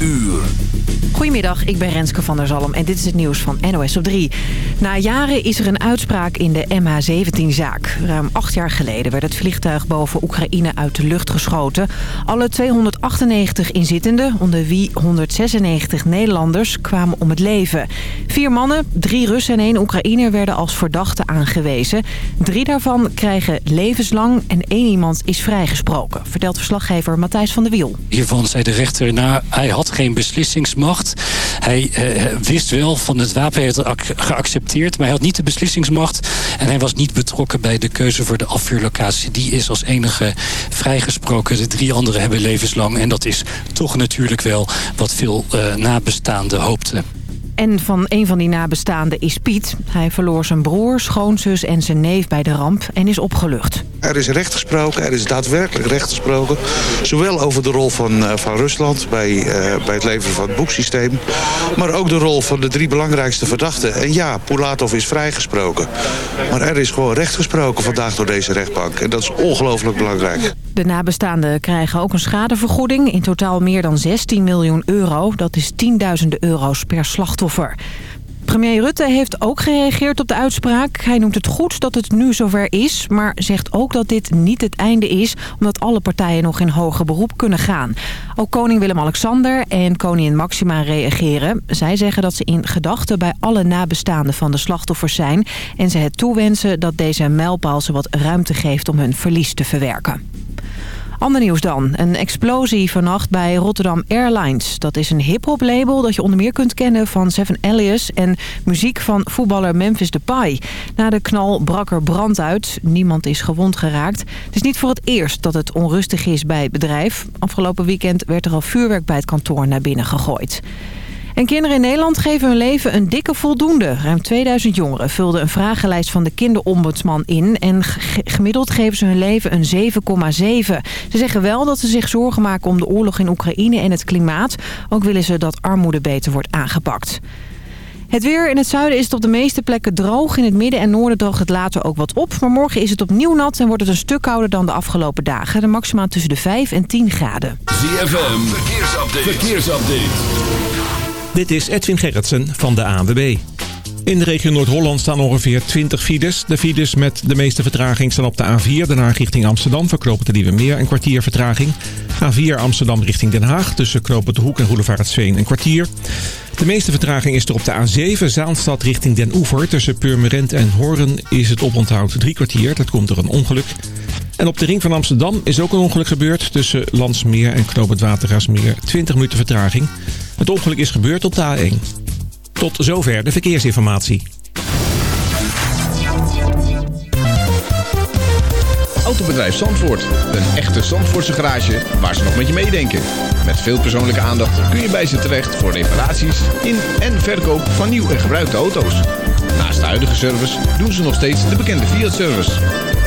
uur. Goedemiddag, ik ben Renske van der Zalm en dit is het nieuws van NOS op 3. Na jaren is er een uitspraak in de MH17-zaak. Ruim acht jaar geleden werd het vliegtuig boven Oekraïne uit de lucht geschoten. Alle 298 inzittenden, onder wie 196 Nederlanders, kwamen om het leven. Vier mannen, drie Russen en één Oekraïner werden als verdachte aangewezen. Drie daarvan krijgen levenslang en één iemand is vrijgesproken, vertelt verslaggever Matthijs van der Wiel. Hiervan zei de rechter, nou, hij had geen beslissingsmacht. Hij eh, wist wel van het wapen, hij het geaccepteerd... maar hij had niet de beslissingsmacht... en hij was niet betrokken bij de keuze voor de afvuurlocatie. Die is als enige vrijgesproken. De drie anderen hebben levenslang. En dat is toch natuurlijk wel wat veel uh, nabestaanden hoopten. En van een van die nabestaanden is Piet. Hij verloor zijn broer, schoonzus en zijn neef bij de ramp en is opgelucht. Er is recht gesproken, er is daadwerkelijk recht gesproken. Zowel over de rol van, uh, van Rusland bij, uh, bij het leveren van het boeksysteem... maar ook de rol van de drie belangrijkste verdachten. En ja, Pulatov is vrijgesproken. Maar er is gewoon recht gesproken vandaag door deze rechtbank. En dat is ongelooflijk belangrijk. De nabestaanden krijgen ook een schadevergoeding. In totaal meer dan 16 miljoen euro. Dat is tienduizenden euro's per slachtoffer. Premier Rutte heeft ook gereageerd op de uitspraak. Hij noemt het goed dat het nu zover is, maar zegt ook dat dit niet het einde is... omdat alle partijen nog in hoger beroep kunnen gaan. Ook koning Willem-Alexander en koningin Maxima reageren. Zij zeggen dat ze in gedachten bij alle nabestaanden van de slachtoffers zijn... en ze het toewensen dat deze mijlpaal ze wat ruimte geeft om hun verlies te verwerken. Ander nieuws dan. Een explosie vannacht bij Rotterdam Airlines. Dat is een hip-hop label dat je onder meer kunt kennen van Seven Alias... en muziek van voetballer Memphis Depay. Na de knal brak er brand uit. Niemand is gewond geraakt. Het is niet voor het eerst dat het onrustig is bij het bedrijf. Afgelopen weekend werd er al vuurwerk bij het kantoor naar binnen gegooid. En kinderen in Nederland geven hun leven een dikke voldoende. Ruim 2000 jongeren vulden een vragenlijst van de kinderombudsman in. En gemiddeld geven ze hun leven een 7,7. Ze zeggen wel dat ze zich zorgen maken om de oorlog in Oekraïne en het klimaat. Ook willen ze dat armoede beter wordt aangepakt. Het weer in het zuiden is het op de meeste plekken droog. In het midden en noorden droogt het later ook wat op. Maar morgen is het opnieuw nat en wordt het een stuk kouder dan de afgelopen dagen. De maximaal tussen de 5 en 10 graden. ZFM, verkeersupdate. verkeersupdate. Dit is Edwin Gerritsen van de ANWB. In de regio Noord-Holland staan ongeveer 20 files. De files met de meeste vertraging staan op de A4, daarna richting Amsterdam. Verklopen de Nieuwe Meer een kwartier vertraging. A4 Amsterdam richting Den Haag tussen Knopen de Hoek en Roelevaartsveen een kwartier. De meeste vertraging is er op de A7 Zaanstad richting Den Oever. Tussen Purmerend en Horen is het oponthoud drie kwartier. Dat komt door een ongeluk. En op de ring van Amsterdam is ook een ongeluk gebeurd. Tussen Landsmeer en Knoop het Watergasmeer 20 minuten vertraging. Het ongeluk is gebeurd op de A1. Tot zover de verkeersinformatie. Autobedrijf Zandvoort. Een echte Zandvoortse garage waar ze nog met je meedenken. Met veel persoonlijke aandacht kun je bij ze terecht voor reparaties in en verkoop van nieuw en gebruikte auto's. Naast de huidige service doen ze nog steeds de bekende Fiat-service.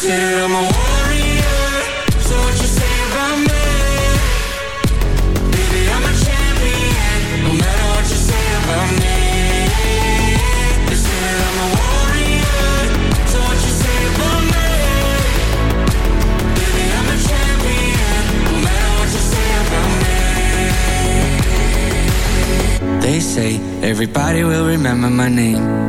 They say I'm a warrior, so what you say about me? Baby, I'm a champion, no matter what you say about me. They say I'm a warrior, so what you say about me? Baby, I'm a champion, no matter what you say about me. They say everybody will remember my name.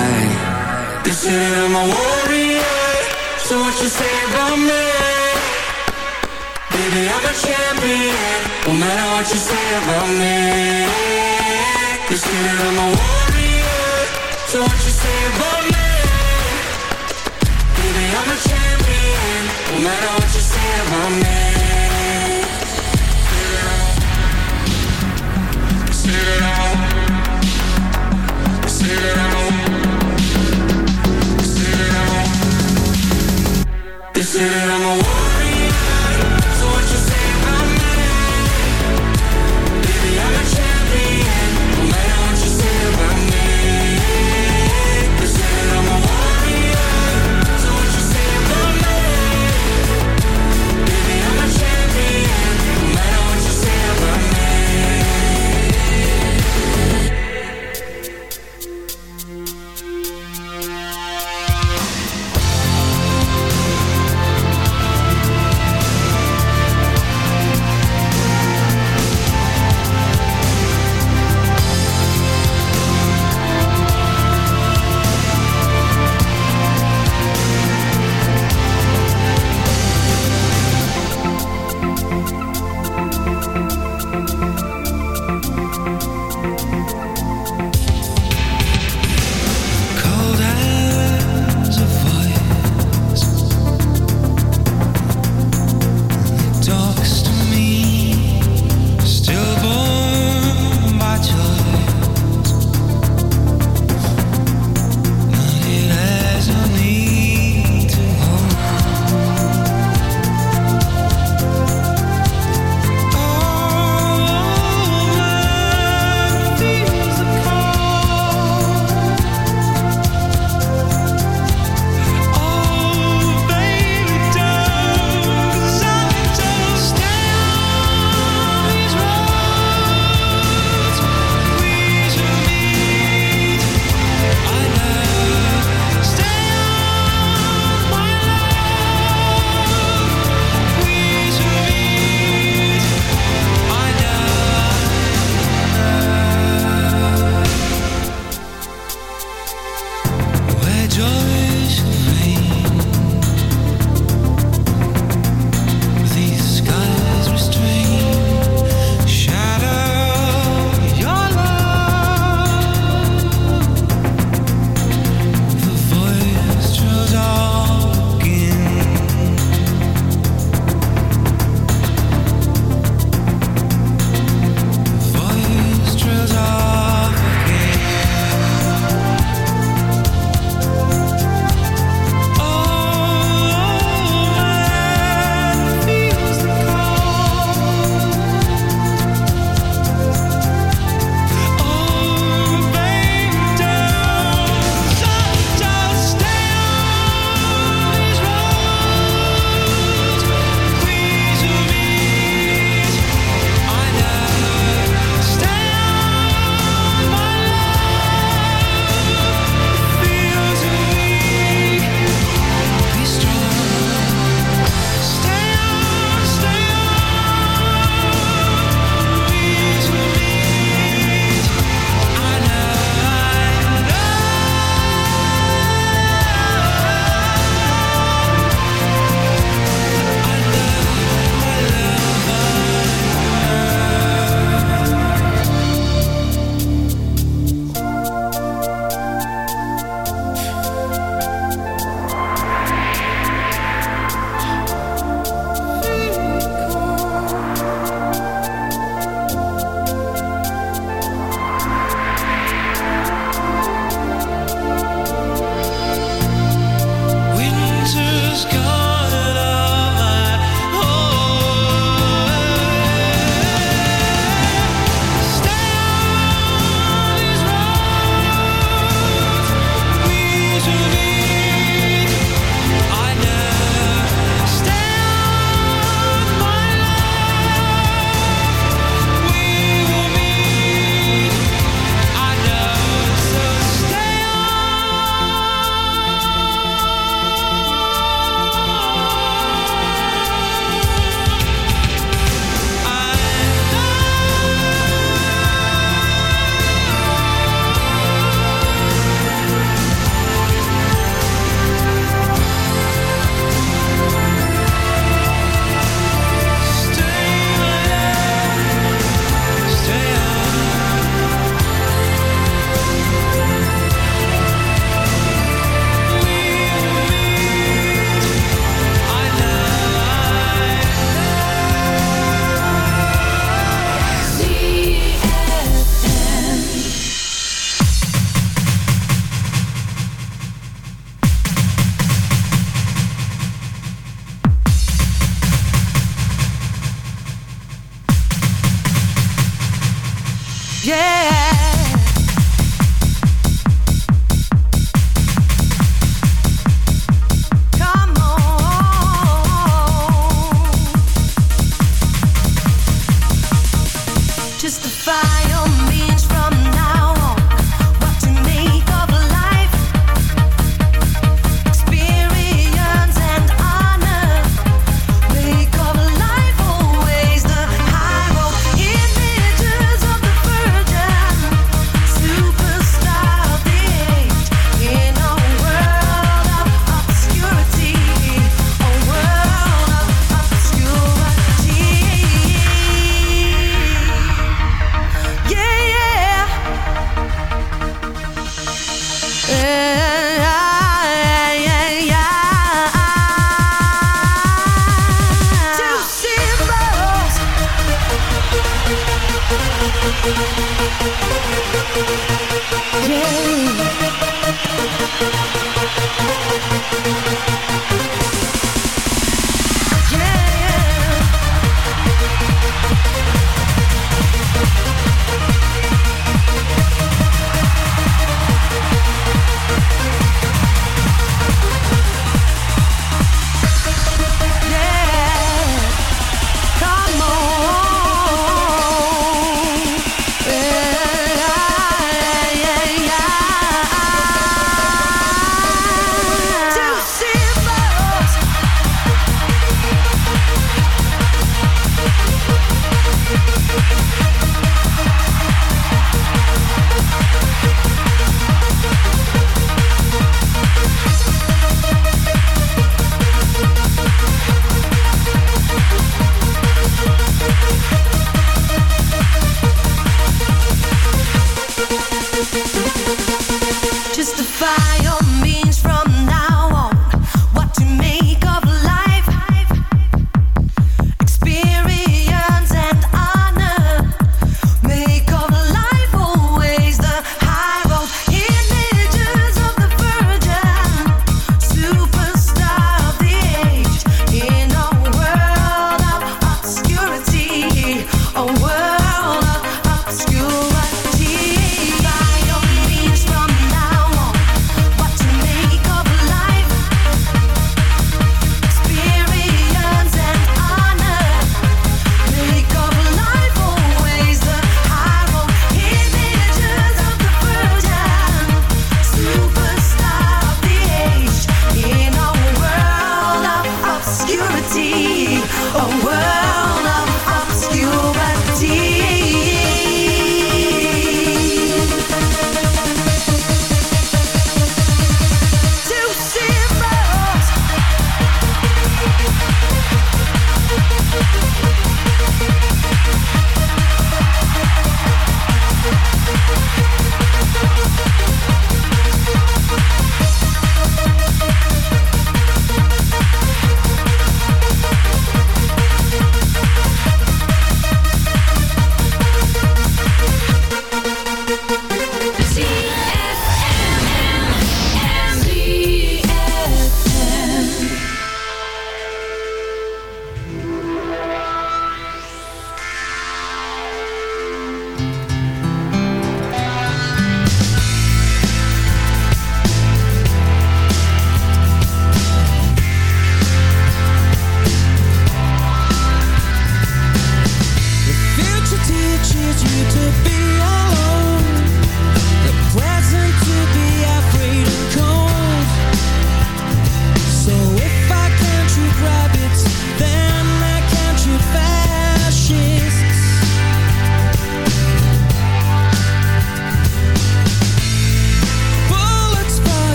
They say that I'm a warrior, so what you say about me? Baby, I'm a champion, no matter what you say about me. They say that I'm a warrior, so what you say about me? Baby, I'm a champion, no matter what you say about me. Say that I'm say that I'm Said that I'm a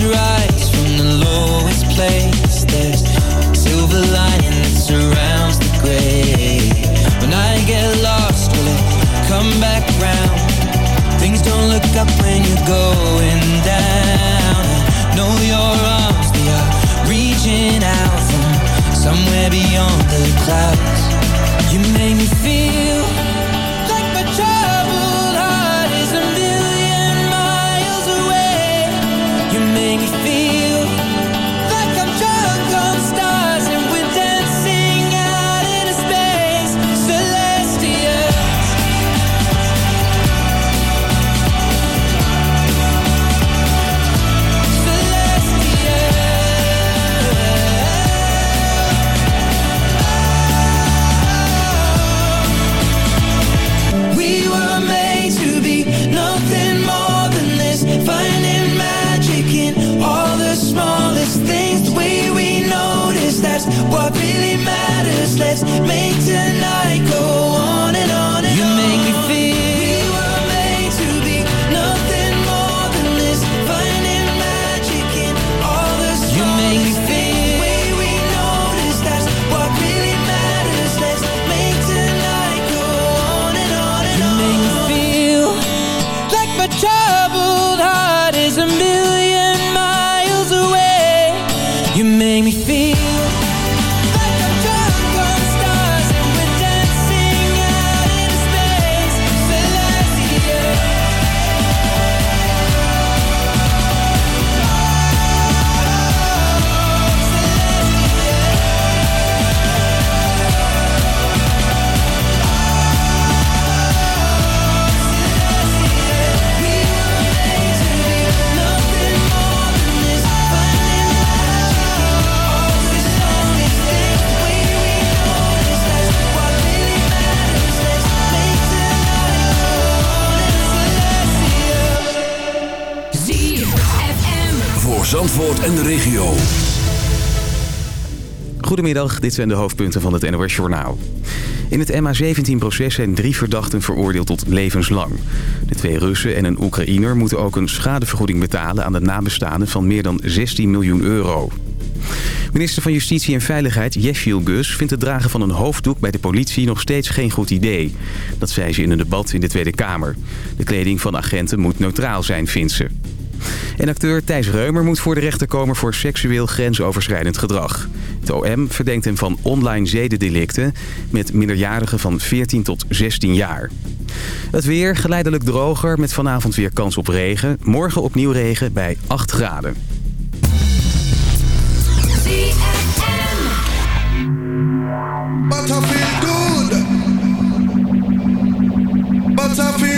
Right. Goedemiddag, dit zijn de hoofdpunten van het NOS Journaal. In het MH17-proces zijn drie verdachten veroordeeld tot levenslang. De twee Russen en een Oekraïner moeten ook een schadevergoeding betalen... aan de nabestaanden van meer dan 16 miljoen euro. Minister van Justitie en Veiligheid Jeshiel Gus vindt het dragen van een hoofddoek bij de politie nog steeds geen goed idee. Dat zei ze in een debat in de Tweede Kamer. De kleding van agenten moet neutraal zijn, vindt ze. En acteur Thijs Reumer moet voor de rechter komen voor seksueel grensoverschrijdend gedrag. Het OM verdenkt hem van online zedendelicten met minderjarigen van 14 tot 16 jaar. Het weer geleidelijk droger met vanavond weer kans op regen. Morgen opnieuw regen bij 8 graden. But I feel good. But I feel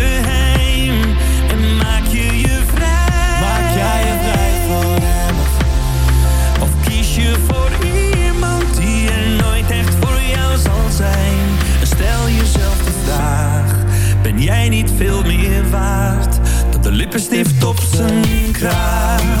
lippenstift op zijn kraag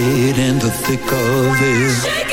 Right in the thick of it.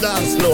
dance, no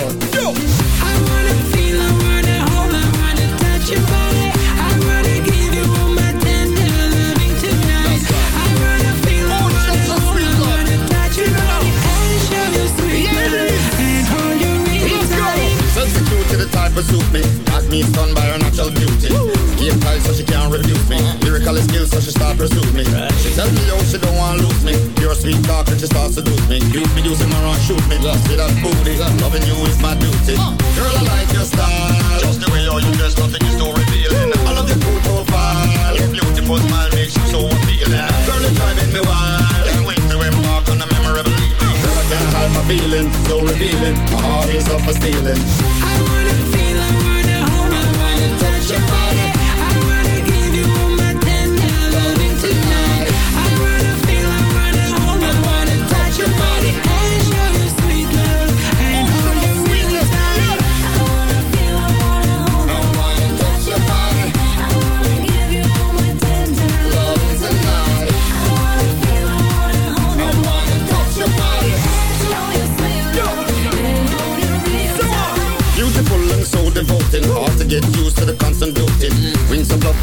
feeling, so revealing. My heart is up for stealing. I wanna